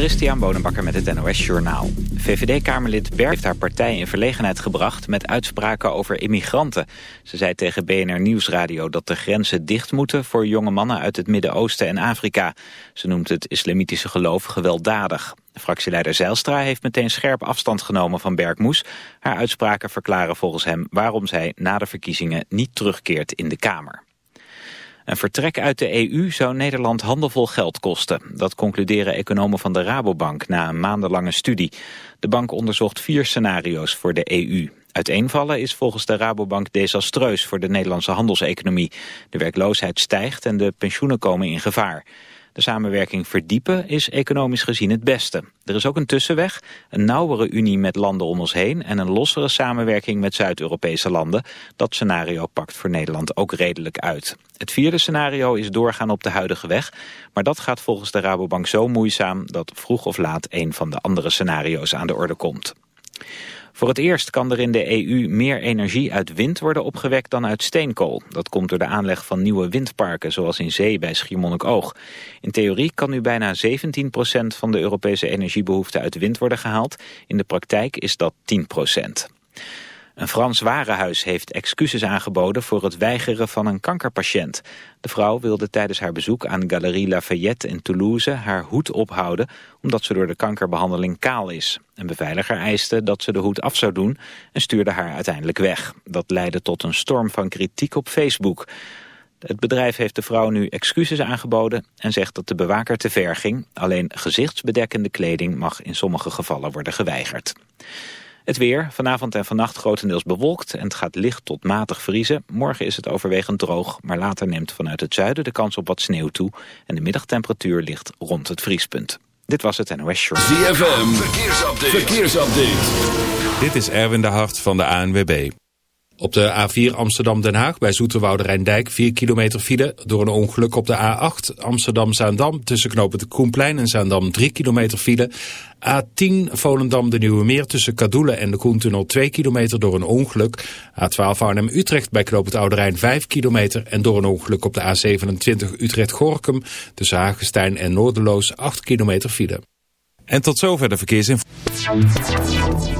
Christian Bonenbakker met het NOS Journaal. VVD-Kamerlid Berg heeft haar partij in verlegenheid gebracht... met uitspraken over immigranten. Ze zei tegen BNR Nieuwsradio dat de grenzen dicht moeten... voor jonge mannen uit het Midden-Oosten en Afrika. Ze noemt het islamitische geloof gewelddadig. Fractieleider Zijlstra heeft meteen scherp afstand genomen van Bergmoes. Haar uitspraken verklaren volgens hem waarom zij na de verkiezingen niet terugkeert in de Kamer. Een vertrek uit de EU zou Nederland handelvol geld kosten. Dat concluderen economen van de Rabobank na een maandenlange studie. De bank onderzocht vier scenario's voor de EU. Uiteenvallen is volgens de Rabobank desastreus voor de Nederlandse handelseconomie. De werkloosheid stijgt en de pensioenen komen in gevaar. De samenwerking verdiepen is economisch gezien het beste. Er is ook een tussenweg, een nauwere unie met landen om ons heen... en een lossere samenwerking met Zuid-Europese landen. Dat scenario pakt voor Nederland ook redelijk uit. Het vierde scenario is doorgaan op de huidige weg... maar dat gaat volgens de Rabobank zo moeizaam... dat vroeg of laat een van de andere scenario's aan de orde komt. Voor het eerst kan er in de EU meer energie uit wind worden opgewekt dan uit steenkool. Dat komt door de aanleg van nieuwe windparken, zoals in zee bij Schiermonnikoog. In theorie kan nu bijna 17% van de Europese energiebehoefte uit wind worden gehaald. In de praktijk is dat 10%. Een Frans warenhuis heeft excuses aangeboden voor het weigeren van een kankerpatiënt. De vrouw wilde tijdens haar bezoek aan Galerie Lafayette in Toulouse haar hoed ophouden omdat ze door de kankerbehandeling kaal is. Een beveiliger eiste dat ze de hoed af zou doen en stuurde haar uiteindelijk weg. Dat leidde tot een storm van kritiek op Facebook. Het bedrijf heeft de vrouw nu excuses aangeboden en zegt dat de bewaker te ver ging. Alleen gezichtsbedekkende kleding mag in sommige gevallen worden geweigerd. Het weer, vanavond en vannacht grotendeels bewolkt en het gaat licht tot matig vriezen. Morgen is het overwegend droog, maar later neemt vanuit het zuiden de kans op wat sneeuw toe. En de middagtemperatuur ligt rond het vriespunt. Dit was het NOS Short. ZFM, verkeersupdate. verkeersupdate. Dit is Erwin de Hart van de ANWB. Op de A4 Amsterdam-Den Haag bij Zoeterwoude Rijndijk 4 kilometer file door een ongeluk op de A8 Amsterdam-Zaandam tussen knopen de Koenplein en Zaandam 3 kilometer file. A10 Volendam de Nieuwe Meer tussen Kadoelen en de Koentunnel 2 kilometer door een ongeluk. A12 Arnhem-Utrecht bij knoop het Rijn 5 kilometer en door een ongeluk op de A27 Utrecht-Gorkum tussen Hagestein en Noorderloos 8 kilometer file. En tot zover de verkeersinformatie.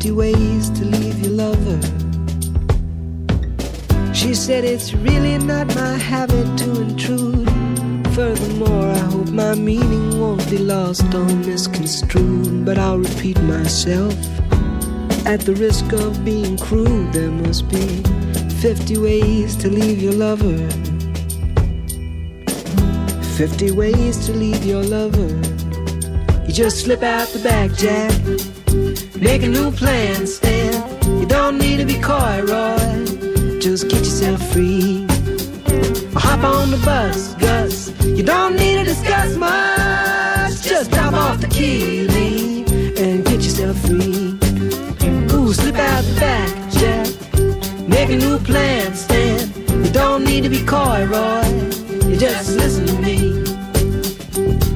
50 ways to leave your lover. She said it's really not my habit to intrude. Furthermore, I hope my meaning won't be lost or misconstrued. But I'll repeat myself. At the risk of being crude, there must be 50 ways to leave your lover. 50 ways to leave your lover. You just slip out the back, Jack. Make a new plan, Stan. You don't need to be coy, Roy. Just get yourself free. Or hop on the bus, Gus. You don't need to discuss much. Just drop off the key, Lee, and get yourself free. Ooh, slip out the back, Jack. Make a new plan, Stan. You don't need to be coy, Roy. You just listen to me.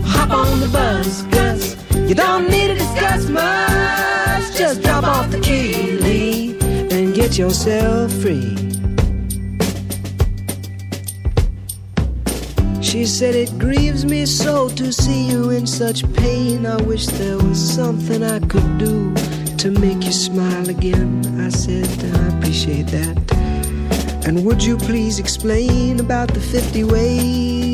Hop on the bus, Gus. You don't need to discuss much. Just drop off the key, Lee, and get yourself free. She said, It grieves me so to see you in such pain. I wish there was something I could do to make you smile again. I said, I appreciate that. And would you please explain about the 50 ways?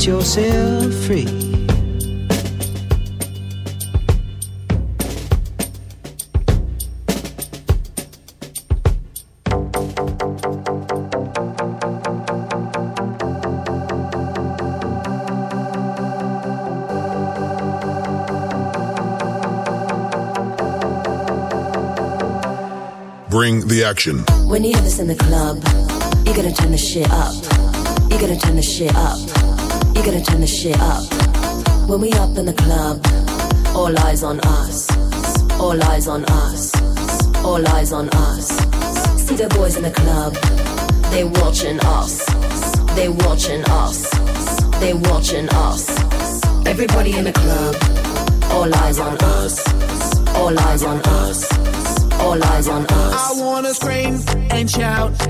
and get yourself free. Bring the action. When you have this in the club, you're gonna turn the shit up. You're gonna turn the shit up. You gotta turn the shit up. When we up in the club, all eyes on us. All eyes on us. All eyes on us. See the boys in the club, they watching us. They watching us. They watching us. Everybody in the club, all eyes on us. All eyes on us. All eyes on us. I wanna scream and shout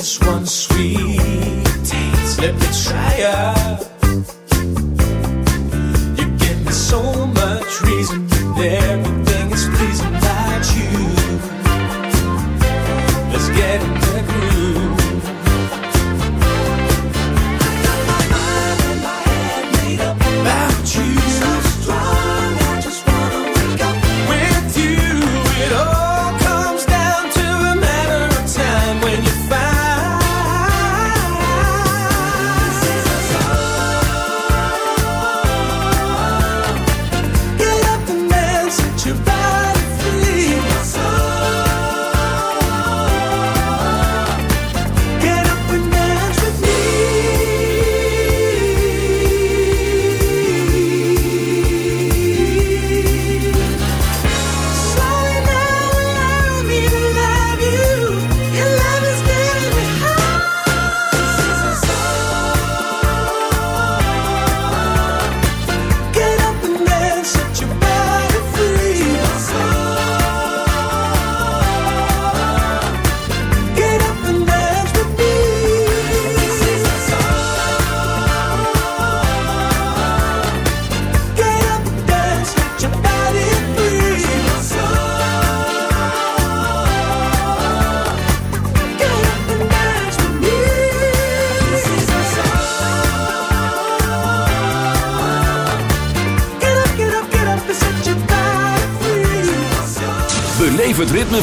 Just one sweet taste. Let me try it. You give me so much reason. Everything is pleasing about you. Let's get in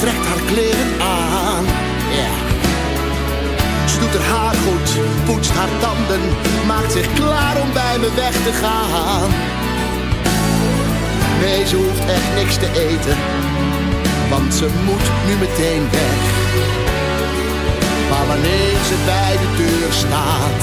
trekt haar kleren aan. Ja. Ze doet haar haar goed, poetst haar tanden, maakt zich klaar om bij me weg te gaan. Nee, ze hoeft echt niks te eten, want ze moet nu meteen weg. Maar wanneer ze bij de deur staat,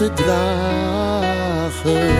te dragen.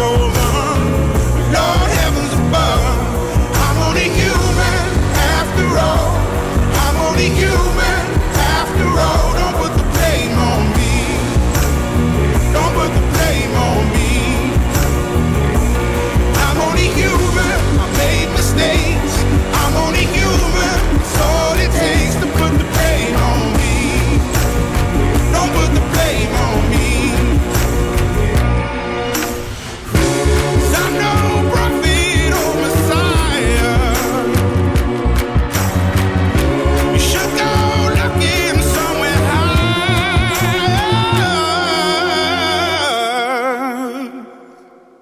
I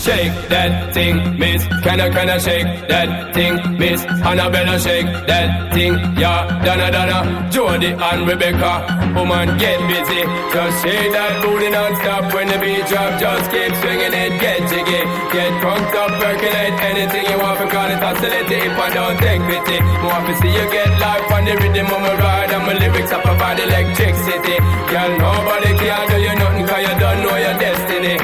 Shake that thing, miss. Can I, can I shake that thing, miss? Annabella, shake that thing, yeah. Donna, Donna, Jody and Rebecca. Woman, get busy. Just shake that booty non-stop when the beat drop. Just keep swinging it, get jiggy. Get drunk up, percolate anything you want. Call it oscillate if I don't take pity. Want to see you get life on the rhythm of my ride. And my lyrics up about electricity. Girl, nobody can do you nothing cause you don't know your destiny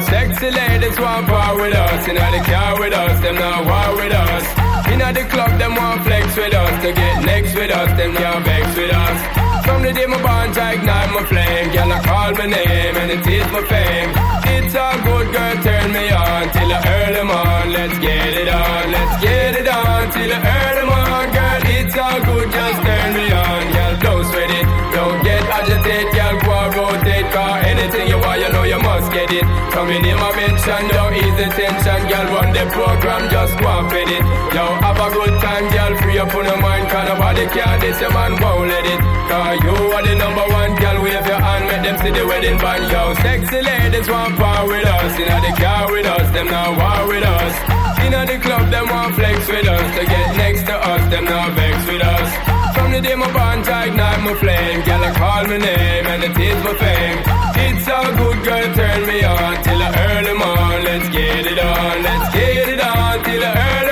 us. Sexy ladies want part with us. Inna the car with us, them not war with us. Inna the club, them want flex with us. To get next with us, them can't vex with us. From the day my bonds, I ignite my flame. Girl, I call my name and it is my fame. It's a good, girl, turn me on till the early morning. Let's get it on, let's get it on till the early morning. Girl, it's a good, just turn me on. Girl, don't sweat it, don't get agitated. Girl, go rotate, Anything you want, you know you must get it. From in my I mention, don't ease the tension, girl. Run the program, just go and it. Yo, have a good time, girl. Free up on your mind, cause nobody care. This your man won't let it. Cause you are the number one, girl. Wave your hand, make them see the wedding band. Yo, sexy ladies want power with us. You know the car with us, them now war with us. You know the club, them want flex with us. To get next to us, them now vex with us. From the day my bond to ignite my flame. Girl, I call my name and it is my fame. It's all good, girl, turn me on Till I early morn, let's get it on Let's get it on till I early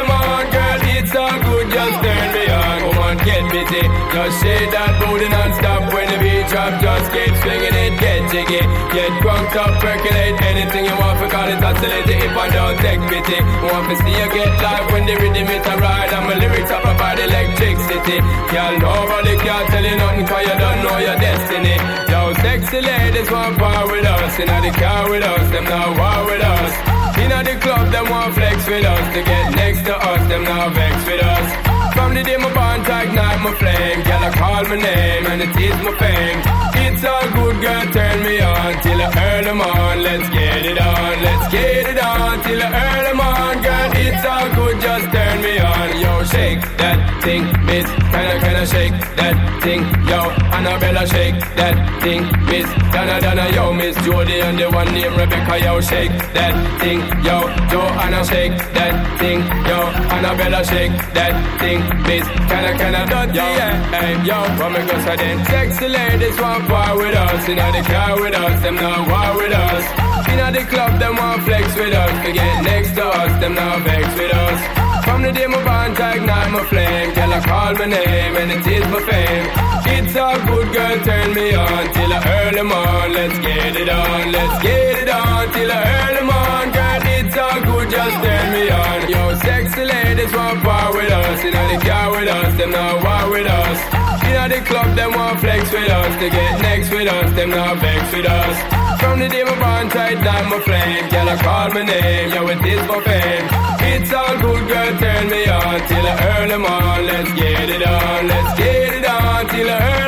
get busy. Just shake that booty non-stop. When the beat drop, just keep swinging it Get jiggy, get drunk up, percolate Anything you want, for call it oscillate If I don't take pity Want to see you get live when the rhythm it a ride And my lyrics up about electricity. Girl, nobody can tell you nothing Cause you don't know your destiny. Yo, sexy ladies want power with us. Inna the car with us, them now war with us. Inna the club, them want flex with us. To get next to us, them now vex with us From the day my bond to ignite my flame. Girl, I call my name and it is my fame It's all good, girl, turn me on Till I early morn, let's get it on. Let's get it on till I early morn Girl, it's all good, just turn me on. Yo, shake that thing, miss. Kinda, kinda shake that thing? Yo, Annabella, shake that thing, miss. Donna, Donna, yo, miss. Jody And the one named Rebecca, yo, shake that thing. Yo, Joanna, shake that thing. Yo, Annabella, shake that thing, miss. Kinda, kinda yo, hey, yo What me go say then. Sexy ladies want war with us. Inna the car with us, them now war with us. Inna the club, them want flex with us. To get next to us, them now vex with us. From the day my bond to ignite my flame. Girl, I call my name and it is my fame. It's all good, girl, turn me on Till I early morn, let's get it on Let's get it on till I early morn. Girl, it's all good, just turn me on. Yo, sexy ladies want power with us. Inna the car with us, them now war with us Inna the club, them want flex with us. They get next with us, them now vex with us. From the day my bond tight down my flame. Girl, I call my name, yo, it is my fame. It's all good, girl, turn me on Till I early morn, let's get it on Let's get it on till I early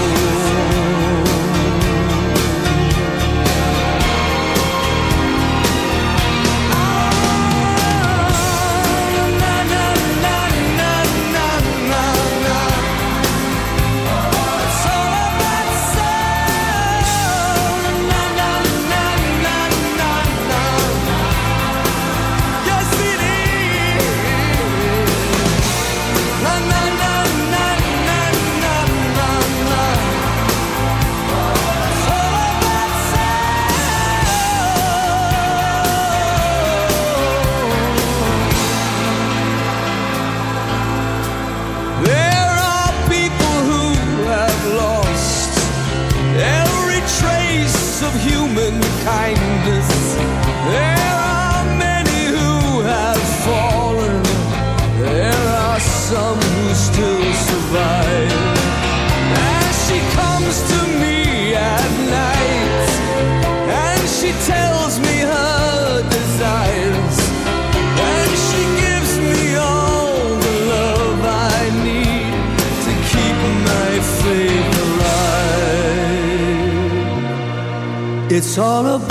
It's all about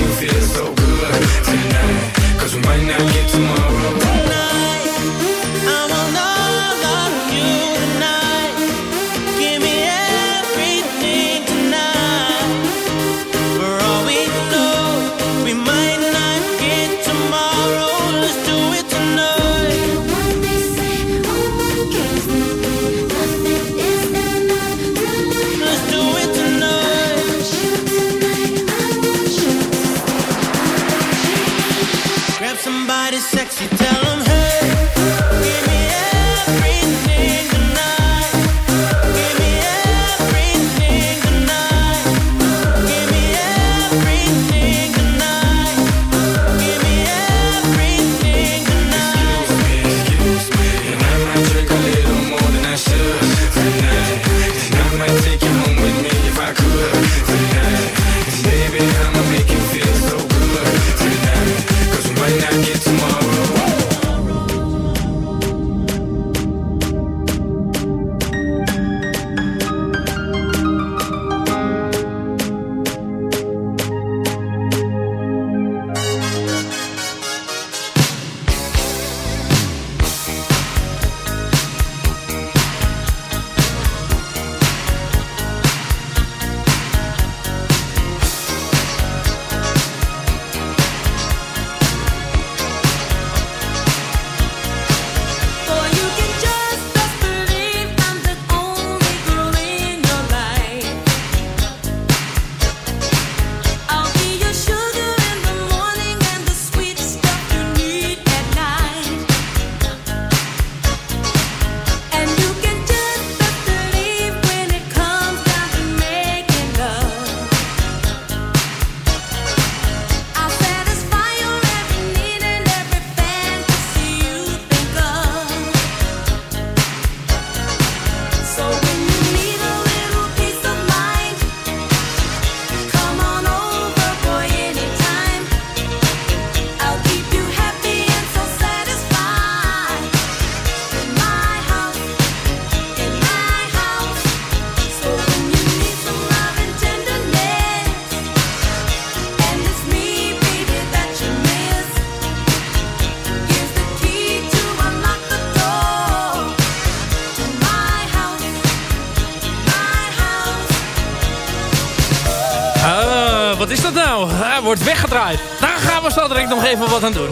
weggedraaid. Daar gaan we zo direct nog even wat aan doen.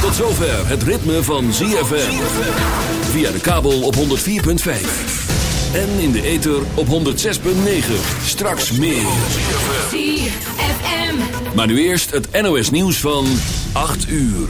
Tot zover het ritme van ZFM. Via de kabel op 104.5. En in de ether op 106.9. Straks meer. ZFM. Maar nu eerst het NOS nieuws van 8 uur.